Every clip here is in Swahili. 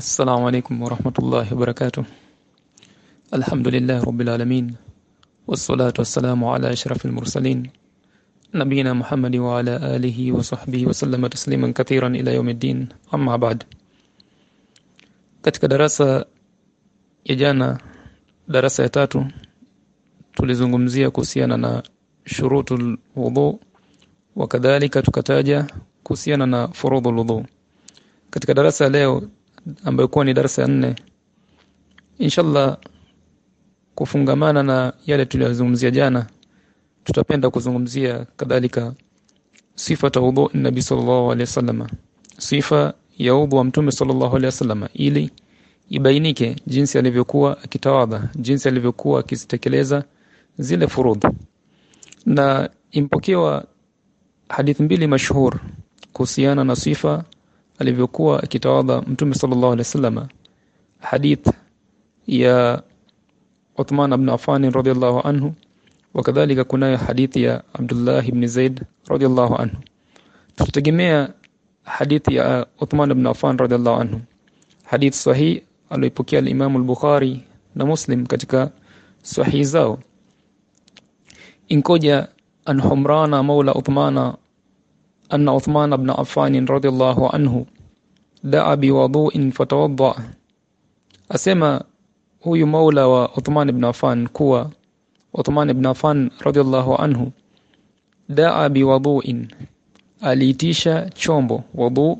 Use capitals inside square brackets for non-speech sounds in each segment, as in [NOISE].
السلام عليكم ورحمة الله وبركاته. الحمد لله رب العالمين والصلاة والسلام على أشرف المرسلين نبينا محمد وعلى آله وصحبه وسلم تسليما كثيرا إلى يوم الدين. أما بعد katika darasa ya jana darasa ya tatu tulizungumzia kuhusiana na shurutul wudhu wakadhalika tukataja kuhusiana na furudhul wudhu katika darasa leo ambayo kuwa ni darasa ya nne. Inshallah kufungamana na yale tuliyozungumzia jana tutapenda kuzungumzia kadhalika sifa ta udhu nabi sallallahu alaihi wasallam sifa ya udhu wa mtume sallallahu alaihi wasallam ili ibainike jinsi alivyokuwa akitawadha jinsi alivyokuwa akizitekeleza zile furudhu na impokewa hadithi mbili mashhur kuhusiana na sifa alivyokuwa akitawadha mtume sallallahu alaihi wasallam hadith ya Uthman ibn Affan radhiyallahu anhu wakadhalika kunayo hadith ya Abdullah ibn Zaid radhiyallahu anhu. Tutegemea hadithi ya Uthman ibn Affan radhiyallahu anhu. Hadith sahih aliyopokea al-Imam al-Bukhari na Muslim katika sahih zao. Inkoja an Humrana maula Uthmana أن عثمان بن عفان رضي الله عنه دعا بوضوء فتوضأ أسمى huyu maula wa Uthman ibn Affan kuwa Uthman ibn Affan radhiallahu anhu daa biwudu'in aliitisha chombo wudu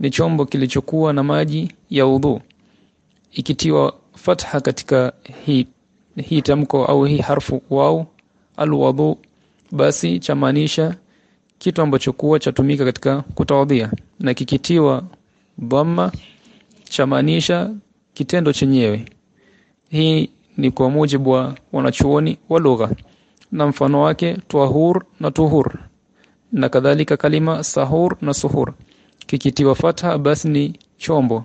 ni chombo kilichokuwa na maji ya wudu ikitiwa fatha katika hii hii tamko au hii harfu wao alwudu basi chamaanisha kitu ambacho kuwa chatumika katika kutawadhia na kikitiwa dhamma chamaanisha kitendo chenyewe. Hii ni kwa mujibu wa wanachuoni wa lugha. Na mfano wake twahur na tuhur. Na kadhalika kalima sahur na suhur. Kikitiwa fatha basi ni chombo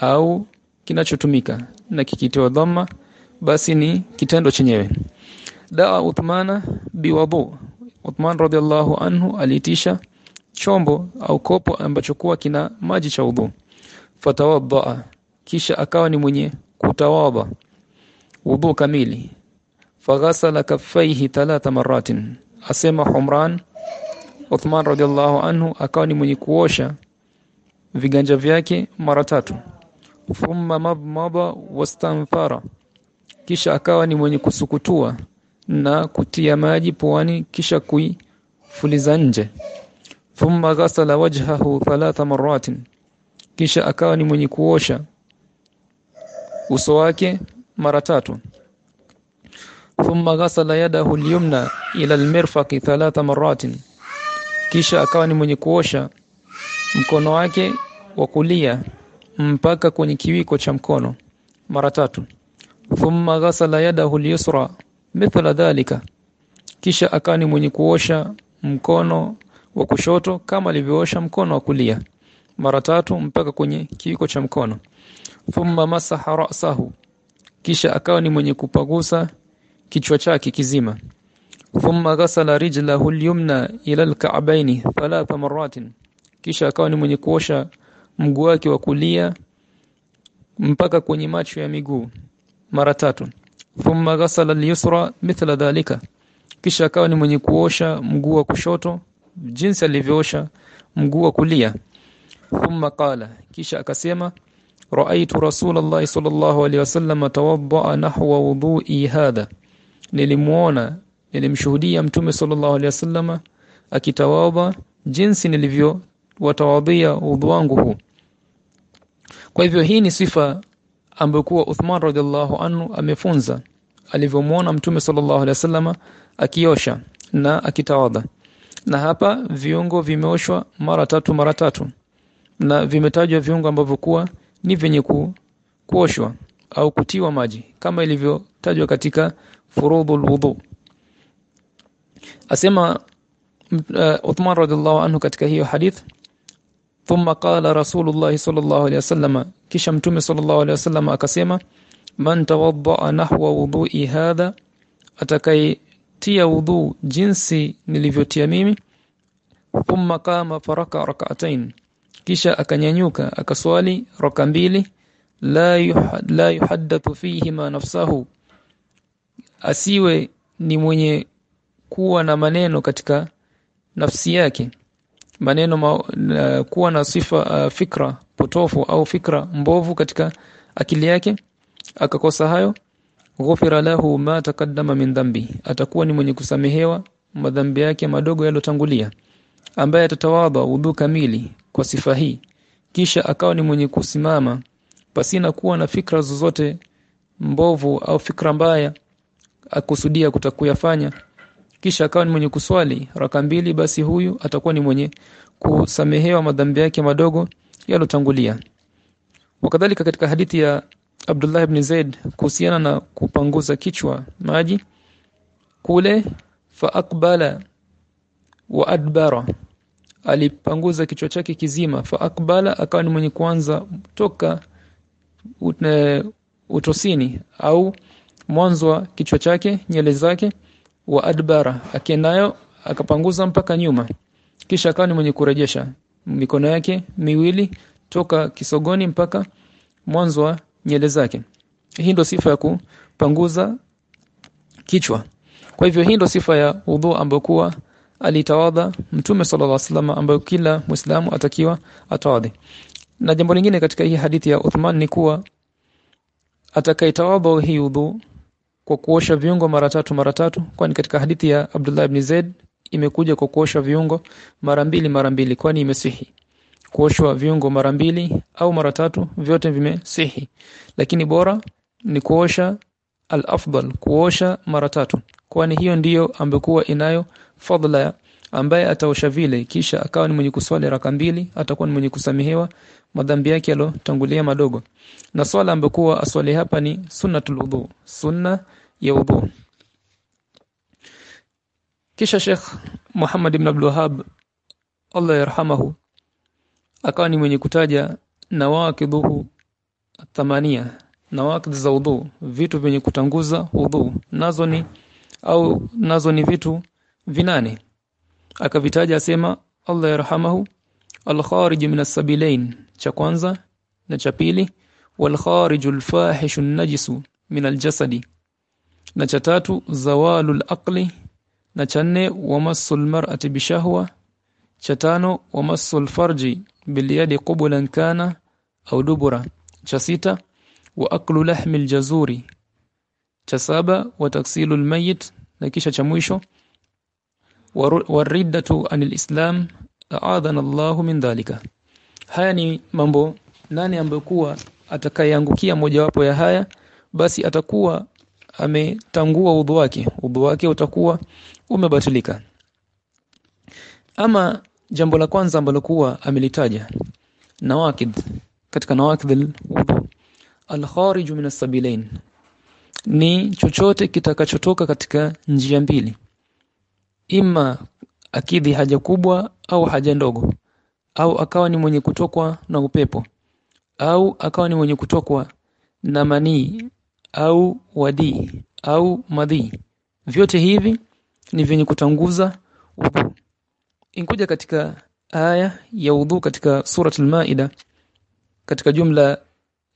au kinachotumika. Na kikitiwa dhamma basi ni kitendo chenyewe. Daa Uthmana biwadu Uthman radhiallahu anhu aliitisha chombo au kopo ambacho kuwa kina maji cha udhu fatawadha kisha akawa ni mwenye kutawaba. Udhu kamili. Faghasala kaffaihi thalatha maratin asema Humran Uthman radhiallahu anhu akawa ni mwenye kuosha viganja vyake mara tatu. Thumma madmada wastanfara. Kisha akawa ni mwenye kusukutua na kutia maji puani kisha kuifuliza nje. Thumma ghasala wajhahu thalatha marratin. Kisha akawa ni mwenye kuosha uso wake mara tatu. Thumma ghasala yadahu al-yumna ila al-mirfaqi thalatha marratin. Kisha akawa ni mwenye kuosha mkono wake wa kulia mpaka kwenye kiwiko cha mkono mara tatu. Thumma ghasala yadahu al-yusra mithla dhalika kisha akawa ni mwenye kuosha mkono wa kushoto kama alivyoosha mkono wa kulia mara tatu mpaka kwenye kiwiko cha mkono. Thumma masaha ra'sahu kisha akawa ni mwenye kupagusa kichwa chake kizima. Thumma ghasala rijlahu al-yumna ila al-ka'bayn thalatha maratin kisha akawa ni mwenye kuosha mguu wake wa kulia mpaka kwenye macho ya miguu mara tatu thumma ghasala al-yusra mithla dhalika. Kisha akawa ni mwenye kuosha mguu wa kushoto jinsi alivyoosha mguu wa kulia. Thumma qala kisha akasema raaitu rasulullah sallallahu alaihi wasallam tawaddaa nahwa wudu'i hadha. Nilimuona nilimshuhudia mtume sallallahu alaihi wasallam akitawadha jinsi nilivyo watawadhia udhu wangu huu. Kwa hivyo hii ni sifa ambayo kuwa Uthman radhiallahu anhu amefunza alivyomuona mtume sallallahu alaihi wasallam akiosha na akitawadha. Na hapa viungo vimeoshwa mara tatu mara tatu. Na vimetajwa viungo ambavyo kuwa ni venye ku, kuoshwa au kutiwa maji kama ilivyotajwa katika furudhul wudu. Asema uh, Uthman radhiallahu anhu katika hiyo hadith thumma qala rasulullah sallallahu alaihi wasallam kisha mtume sallallahu alaihi wasallam akasema man tawadda nahwa wudu'i hadha atakayetia wudhu jinsi nilivyotia mimi thumma qama faraka rak'atayn. Kisha akanyanyuka akaswali raka mbili la yuhad, la yuhaddathu fihi ma nafsahu. Asiwe ni mwenye kuwa na maneno katika nafsi yake maneno ma, uh, kuwa na sifa uh, fikra potofu au fikra mbovu katika akili yake akakosa hayo ghufira lahu ma taqaddama min dhambi atakuwa ni mwenye kusamehewa madhambi yake madogo yalotangulia ambaye atatawadha udhu kamili kwa sifa hii. Kisha akawa ni mwenye kusimama pasina kuwa na fikra zozote mbovu au fikra mbaya akusudia kutakuyafanya kisha akawa ni mwenye kuswali. Raka mbili basi huyu atakuwa ni mwenye kusamehewa madhambi yake madogo yalotangulia. Wakadhalika katika hadithi ya Abdullah ibn Zaid kuhusiana na kupanguza kichwa maji kule fa akbala wa adbara. Alipanguza kichwa chake kizima fa akbala akawa ni mwenye kuanza toka utosini au mwanzo wa kichwa chake nyele zake wa adbara akiendayo akapanguza mpaka nyuma. Kisha akawa ni mwenye kurejesha mikono yake miwili toka kisogoni mpaka mwanzo wa nyele zake. Hii ndio sifa ya kupanguza kichwa. Kwa hivyo hii ndio sifa ya udhu ambayo kuwa alitawadha mtume sallallahu alaihi wasallam ambayo kila muislamu atakiwa atawadhi na jambo lingine katika hii hadithi ya Uthman ni kuwa atakayetawadha hii udhu kwa kuosha viungo mara tatu mara tatu kwani katika hadithi ya Abdullah ibn Zaid imekuja kwa kuosha viungo mara mbili mara mbili kwani imesihi. Kuoshwa viungo mara mbili au mara tatu vyote vimesihi. Lakini bora ni kuosha al-afdal kuosha mara tatu kwani hiyo ndiyo ambekuwa inayo fadla ambaye ataosha vile kisha akawa ni mwenye kuswali raka mbili atakuwa ni mwenye kusamehewa madhambi yake yalotangulia madogo. Na swala ambekuwa aswali hapa ni sunnatul wudu sunna ya kisha Sheikh Muhammad ibn Abdul Wahhab Allah yarhamahu akawa ni mwenye kutaja nawakidhu thamania nawakidh za udhu vitu vyenye kutanguza udhu nazo ni au nazo ni vitu vinane. Akavitaja asema Allah yarhamahu al-kharij min as-sabilain cha kwanza na cha pili wal kharijul fahishu najisu min al-jasadi na cha tatu zawalul aqli. Na cha nne wamassul mar'ati bishahwa cha tano wamassul farji bilyadi qublan kana au dubura. Cha sita wa aklu lahmi aljazuri cha saba wa taksilul mayit na kisha cha mwisho wariddatu anil islam. Aadhana Allah min dhalika. Haya ni mambo nane ambayo kuwa atakayeangukia mojawapo ya haya basi atakuwa ametangua udhu wake. Udhu wake utakuwa umebatilika. Ama jambo la kwanza ambalo kuwa amelitaja nawakid. Katika nawakid al-wudu al-kharij min as-sabilain ni chochote kitakachotoka katika njia mbili. Ima akidhi haja kubwa au haja ndogo. Au akawa ni mwenye kutokwa na upepo. Au akawa ni mwenye kutokwa na manii au wadi au madhi vyote hivi ni vyenye kutanguza udhu inkuja katika aya ya udhu katika surat al-maida katika jumla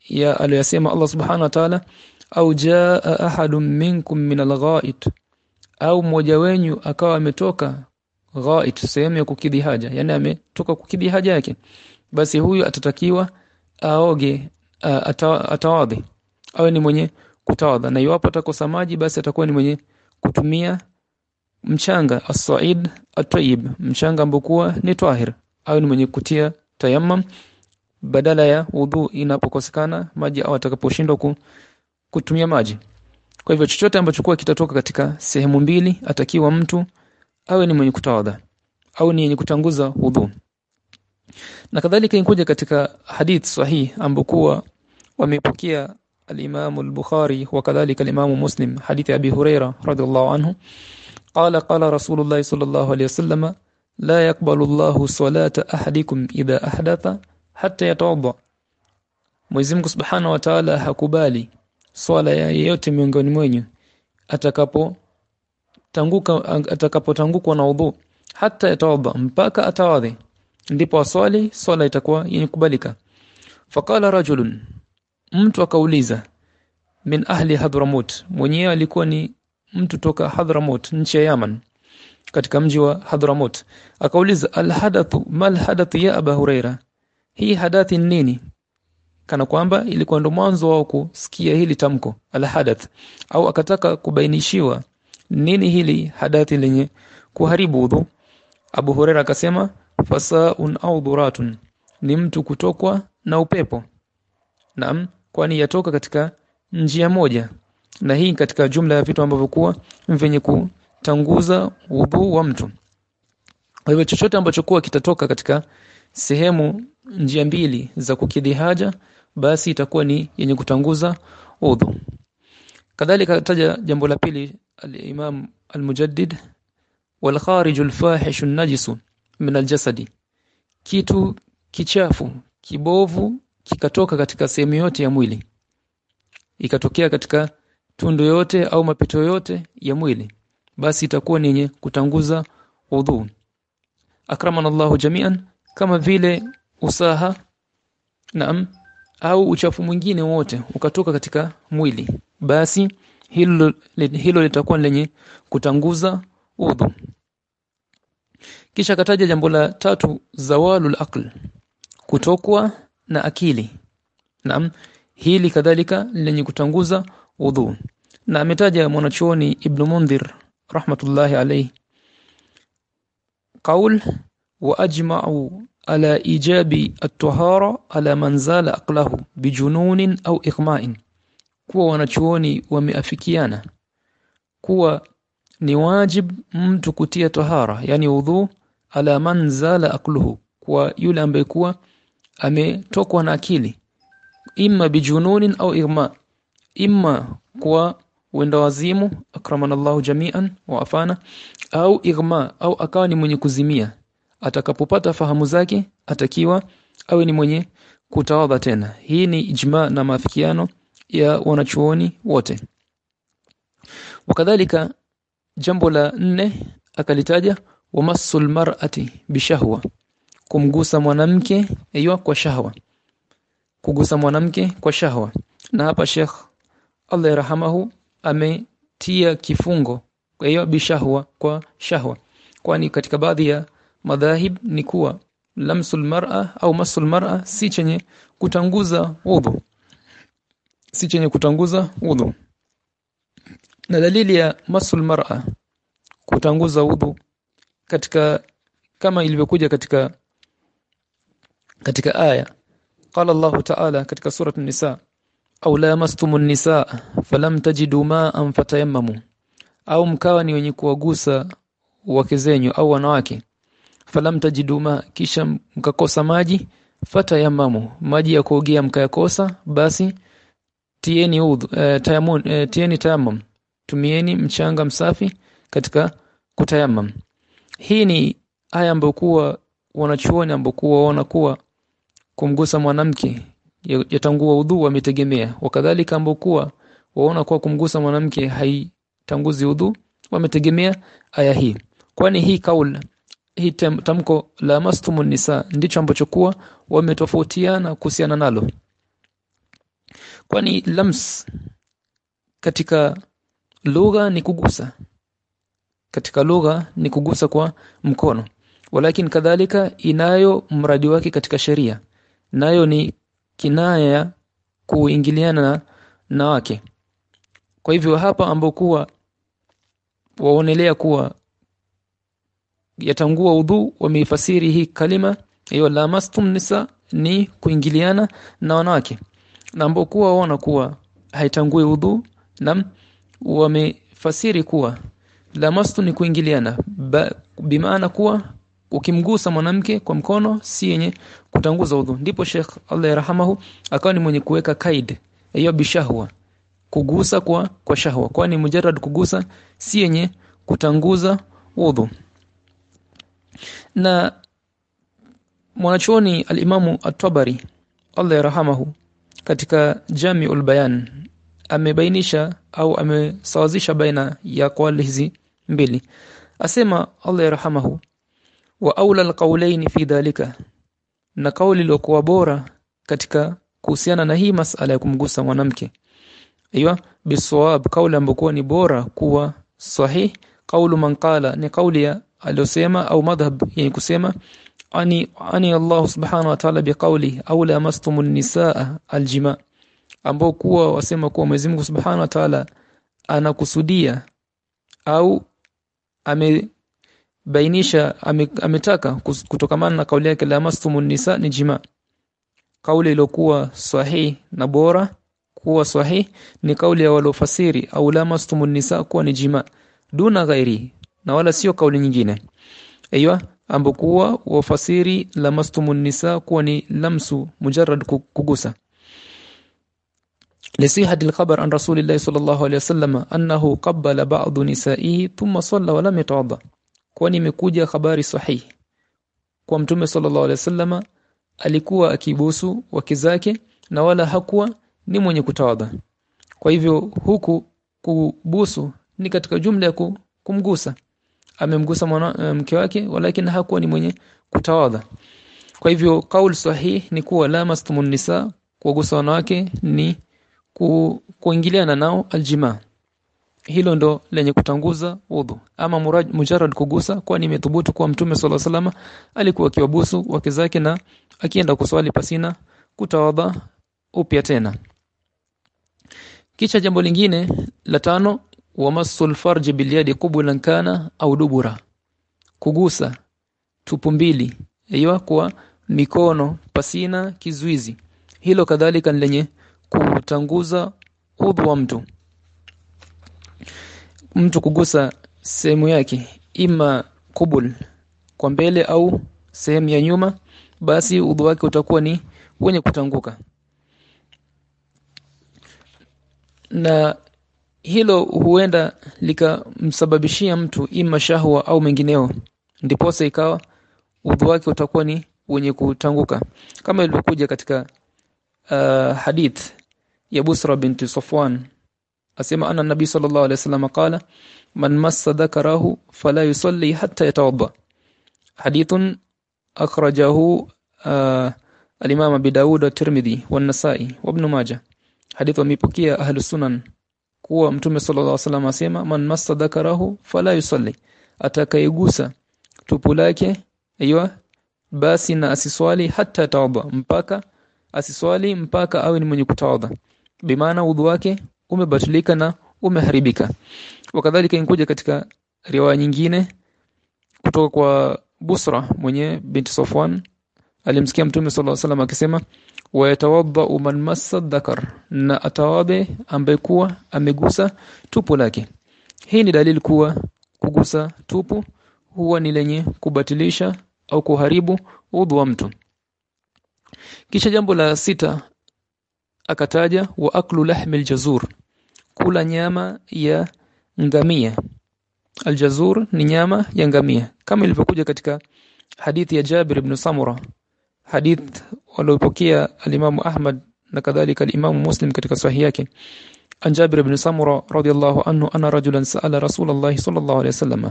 ya aliyosema Allah subhanahu wa ta'ala au jaa ahadun minkum min al-gha'it au mmoja wenyu akawa ametoka ghait sehemu ya kukidhi haja yani ametoka kukidhi haja yake basi huyu atatakiwa aoge atawadhi awe ni mwenye kutawadha na iwapo atakosa maji basi atakuwa ni mwenye kutumia mchanga as-sa'id at-tayyib. Mchanga ambokuwa ni tahir. Awe ni mwenye kutia tayammum. Badala ya udhu inapokosekana maji au atakaposhindwa ku, kutumia maji. Kwa hivyo chochote ambacho kwa kitatoka katika sehemu mbili atakiwa mtu awe ni mwenye kutawadha au ni mwenye kutanguza udhu na kadhalika inkuja katika hadith sahihi ambokuwa wamepokea al-Imam al-Bukhari wa kadhalika al-Imam Muslim hadith Abi Huraira radhiallahu anhu قال قال رسول الله صلى الله عليه وسلم لا يقبل الله صلاة أحدكم إذا أحدث حتى يتوضأ Mwenyezi Mungu Subhanahu wa Ta'ala hakubali swala ya yeyote miongoni mwenyu atakapo tanguka atakapotangukwa na udhu hata yatawadha mpaka atawadhi ndipo aswali swala itakuwa yenye kubalika faqala rajulun mtu akauliza min ahli Hadramut mwenyewe alikuwa ni mtu toka Hadramut nchi ya Yaman katika mji wa Hadramut akauliza alhadathu mal hadathu ya Aba Huraira? Hii hadathi nini? Kana kwamba ilikuwa ndo mwanzo wao kusikia hili tamko alhadath au akataka kubainishiwa nini hili hadathi lenye kuharibu udhu Abu Huraira akasema fasaun au dhuratun ni mtu kutokwa na upepo. Naam kwani yatoka katika njia moja. Na hii katika jumla ya vitu ambavyo kuwa vyenye kutanguza udhu wa mtu. Kwa hivyo chochote ambacho kuwa kitatoka katika sehemu njia mbili za kukidhi haja basi itakuwa ni yenye kutanguza udhu kadhalika taja jambo la pili al-Imam al-Mujaddid wal kharij an-najis min al-jasadi. Kitu kichafu kibovu kikatoka katika sehemu yote ya mwili. Ikatokea katika tundu yote au mapito yote ya mwili. Basi itakuwa ni yenye kutanguza udhu. Akramana Allahu jami'an kama vile usaha naam au uchafu mwingine wote ukatoka katika mwili. Basi hilo hilo litakuwa lenye kutanguza udhu. Kisha kataja jambo la tatu zawalul aql kutokwa na akili. Naam hili kadhalika lenye kutanguza udhu na ametaja mwanachuoni Ibn Mundhir rahmatullahi alayhi. Qaul wa ajma'u ala ijabi at-tahara ala man zala aqlahu bijununin au iqma'in kuwa wanachuoni wameafikiana. Kuwa ni wajib mtu kutia tahara yani udhu ala man zala aqluhu. Kwa yule ambaye kuwa ametokwa na akili. Imma bijununin au igma imma kwa wenda wazimu akramanallahu jami'an wa afana au igma au akawa ni mwenye kuzimia. Atakapopata fahamu zake atakiwa awe ni mwenye kutawadha tena. Hii ni ijma na maafikiano ya wanachuoni wote. Wakadhalika jambo la nne akalitaja wamassul mar'ati bishahwa kumgusa mwanamke aiyo kwa shahwa. Kugusa mwanamke kwa shahwa. Na hapa Sheikh Allah yarhamahu ametia kifungo kwa hiyo bishahwa kwa shahwa. Kwani katika baadhi ya madhahib ni kuwa lamsul mar'a au masul mar'a si chenye kutanguza udhu si chenye kutanguza udhu na dalili ya masul mar'a kutanguza udhu katika kama ilivyokuja katika katika aya. Qala Allahu ta'ala katika surat an-nisa au lamastumun nisa falam tajidu ma'an fatayammamu. Au mkawa ni wenye kuwagusa wake zenyu au wanawake falam tajidu ma kisha mkakosa maji fatayammamu. Maji ya kuogea mkayakosa basi tieni udhu e, tayamun e, tieni tayammum. Tumieni mchanga msafi katika kutayammam hii ni aya ambayo kuwa wanachuoni ambao kuwa waona kuwa kumgusa mwanamke yatangua udhu wametegemea. Wakadhalika ambao kuwa waona kuwa kumgusa mwanamke haitanguzi udhu wametegemea aya hii. Kwani hii kaul hii tamko la mastumun nisa ndicho ambacho kuwa wametofautiana kuhusiana nalo. Kwani lams katika lugha ni kugusa. Katika lugha ni kugusa kwa mkono. Walakin kadhalika inayo mradi wake katika sheria nayo ni kinaya ya kuingiliana na, wake. Kwa hivyo hapa ambokuwa waonelea kuwa yatangua udhu wameifasiri hii kalima hiyo lamastum nisa ni kuingiliana na wanawake. Na ambokuwa waona kuwa haitangui udhu na wamefasiri kuwa lamastu ni kuingiliana. Bimaana kuwa ukimgusa mwanamke kwa mkono si yenye kutanguza udhu. Ndipo Sheikh Allah yarhamahu akawa ni mwenye kuweka kaid hiyo bishahwa. Kugusa kwa kwa shahwa. Kwani mujarrad kugusa si yenye kutanguza udhu. Na mwanachuoni al-Imamu at-Tabari Allah yarhamahu katika Jami'ul Bayan amebainisha au amesawazisha baina ya kauli hizi mbili. Asema Allah yarhamahu wa aula alqawlain fi dhalika na kauli iliyokuwa bora katika kuhusiana na hii masala ya kumgusa mwanamke. Aiywa bisawab kauli ambayo ni bora kuwa sahih. Kaulu man qala ni kauli ya aliyosema au madhhab yani kusema ani ani Allah subhanahu wa ta'ala biqauli au lamastum an-nisaa aljima. Ambao kuwa wasema kuwa Mwenyezi Mungu subhanahu wa ta'ala anakusudia au amebainisha ame, ametaka kutokamana na kauli yake lamastum an-nisaa ni jima kauli iliyokuwa sahihi na bora kuwa sahihi ni kauli ya walofasiri au lamastum an-nisaa kuwa ni jima duna ghairi na wala sio kauli nyingine aiywa ambokuwa wafasiri lamastumun nisa kuwa ni lamsu mujarrad kugusa لصيحة الخبر عن رسول الله صلى الله عليه وسلم أنه قبل بعض نسائه ثم صلى ولم يتوضا kwani imekuja habari sahihi kwa mtume sallallahu alaihi wasallam alikuwa akibusu wake zake na wala hakuwa ni mwenye kutawadha. Kwa hivyo huku kubusu ni katika jumla ya kumgusa. Amemgusa mke wake walakini hakuwa ni mwenye kutawadha. Kwa hivyo kaul sahih ni kuwa la mastumun nisa kugusa wanawake ni ku, kuingiliana nao aljima hilo ndo lenye kutanguza udhu ama muraj, mujarrad kugusa kwani imethubutu kuwa mtume sala salama alikuwa akiwabusu wake zake na akienda kuswali pasina kutawadha upya tena. Kisha jambo lingine la tano wamassul farji bilyadi qublan kana au dubura. Kugusa tupu mbili aiyo kwa mikono pasina kizuizi. Hilo kadhalika lenye kutanguza udhu wa mtu mtu kugusa sehemu yake ima kubul kwa mbele au sehemu ya nyuma basi udhu wake utakuwa ni wenye kutanguka. Na hilo huenda likamsababishia mtu ima shahwa au mengineo ndiposa ikawa udhu wake utakuwa ni wenye kutanguka. Kama ilivyokuja katika uh, hadith ya Busra binti Safwan asema anna nabii sallallahu alaihi wasallam qala man massa dhakarahu fala yusalli hatta yatawadda. Hadithun akhrajahu uh, al-imam Abi Dawud wa Tirmidhi wa Nasa'i wa Ibn Majah. Hadith wamepokea ahlus sunan kuwa mtume sallallahu alaihi wasallam asema man massa dhakarahu fala yusalli. Atakayegusa tupu lake aiyo basi na asiswali hata tawadha mpaka asiswali mpaka awe ni mwenye kutawadha. Bimaana udhu wake umebatilika na umeharibika. Wakadhalika inkuja katika riwaya nyingine kutoka kwa Busra mwenye binti Safwan. Alimsikia mtume صلى الله عليه akisema wayatawadda man massa dhakar na atawabe ambaye kuwa amegusa tupu lake. Hii ni dalili kuwa kugusa tupu huwa ni lenye kubatilisha au kuharibu udhu wa mtu. Kisha jambo la sita akataja wa aklu lahmil aljazur kula nyama ya ngamia. Aljazur ni nyama ya ngamia. Kama ilivyokuja katika hadithi ya Jabir ibn Samura hadith waliopokea alimamu Ahmad na kadhalika alimamu Muslim katika sahihi yake. An Jabir ibn Samura radiyallahu anhu ana rajulan sa'ala Rasulullah sallallahu alayhi wasallam.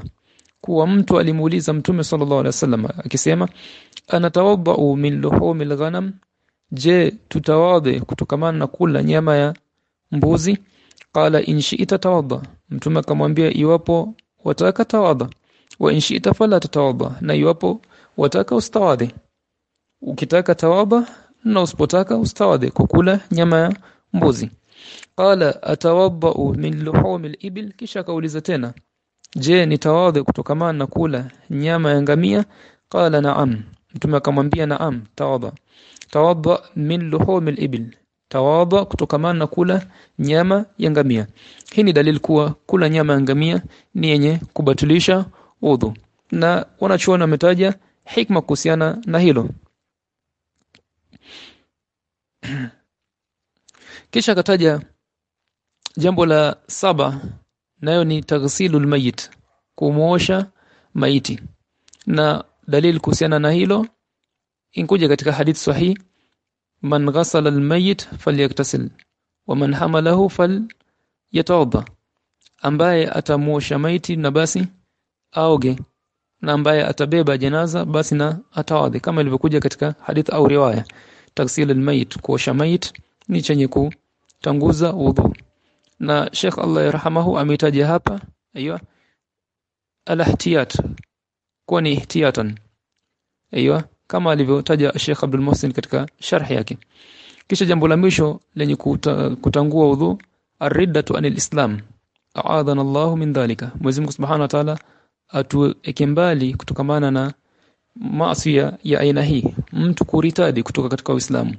Kuwa mtu alimuuliza mtume sallallahu alayhi wasallam akisema anatawadhau min luhumil ghanam? Je tutawadhe kutokamana na kula nyama ya mbuzi qala in shi'ta tawadda. Mtume akamwambia iwapo wataka tawadda wa in shi'ta fala tatawadda. Na iwapo wataka ustawadhi ukitaka tawadha na usipotaka ustawadhi kukula nyama ya mbuzi. Qala atawadda min luhumil ibil kisha kauliza tena je ni nitawadhi kutokamana na kula nyama ya ngamia? Qala na'am. Mtume akamwambia na'am tawadha tawadda min luhumil ibil tawadha kutokamana na kula nyama ya ngamia. Hii ni dalili kuwa kula nyama ya ngamia ni yenye kubatilisha udhu. Na wanachuona wametaja hikma kuhusiana na hilo. [CLEARS THROAT] Kisha akataja jambo la saba nayo ni taghsilul mayit kumuosha maiti. Na dalili kuhusiana na hilo inkuja katika hadith sahih man ghasala almayit falyaktasil wa man hamalahu falyatawadda ambaye atamuosha maiti na basi aoge na ambaye atabeba janaza basi na atawadhi kama ilivyokuja katika hadith au riwaya. Taksil almayit kuosha mayit ni chenye kutanguza wudhu na Sheikh Allah yarhamahu ametaja hapa aiyo alahtiyat kwa ni ihtiyatan. Aiyo kama alivyotaja Sheikh Abdul Muhsin katika sharh yake. Kisha jambo la mwisho lenye kuta, kutangua udhu ariddatu anil islam. A'adana Allah min dhalika. Mwenyezi Mungu Subhanahu wa Ta'ala atuweke mbali kutokamana na maasi ya aina hii. Mtu kuritadi kutoka katika Uislamu.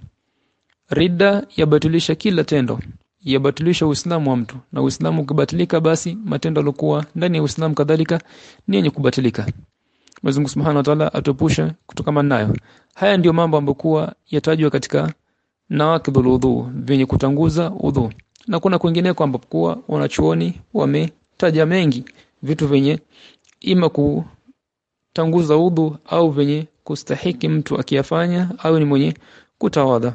Ridda yabatilisha kila tendo. Yabatilisha Uislamu wa mtu. Na Uislamu ukibatilika basi matendo yaliokuwa ndani ya Uislamu kadhalika ni yenye kubatilika Mwenyezi Mungu Subhanahu wa Ta'ala atupushe kutokana nayo haya ndiyo mambo ambayo yatajwa katika nawakidhul udhu vyenye kutanguza udhu na kuna kwingineko ambapo kuwa wanachuoni wametaja mengi vitu vyenye ima kutanguza udhu au vyenye kustahiki mtu akiyafanya au ni mwenye kutawadha.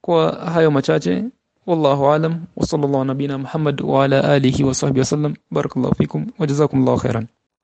Kwa hayo machache wallahu alam wa sallallahu nabina muhammad wa ala alihi wa sahbihi wasallam barakallahu fikum wa jazakumullahu khairan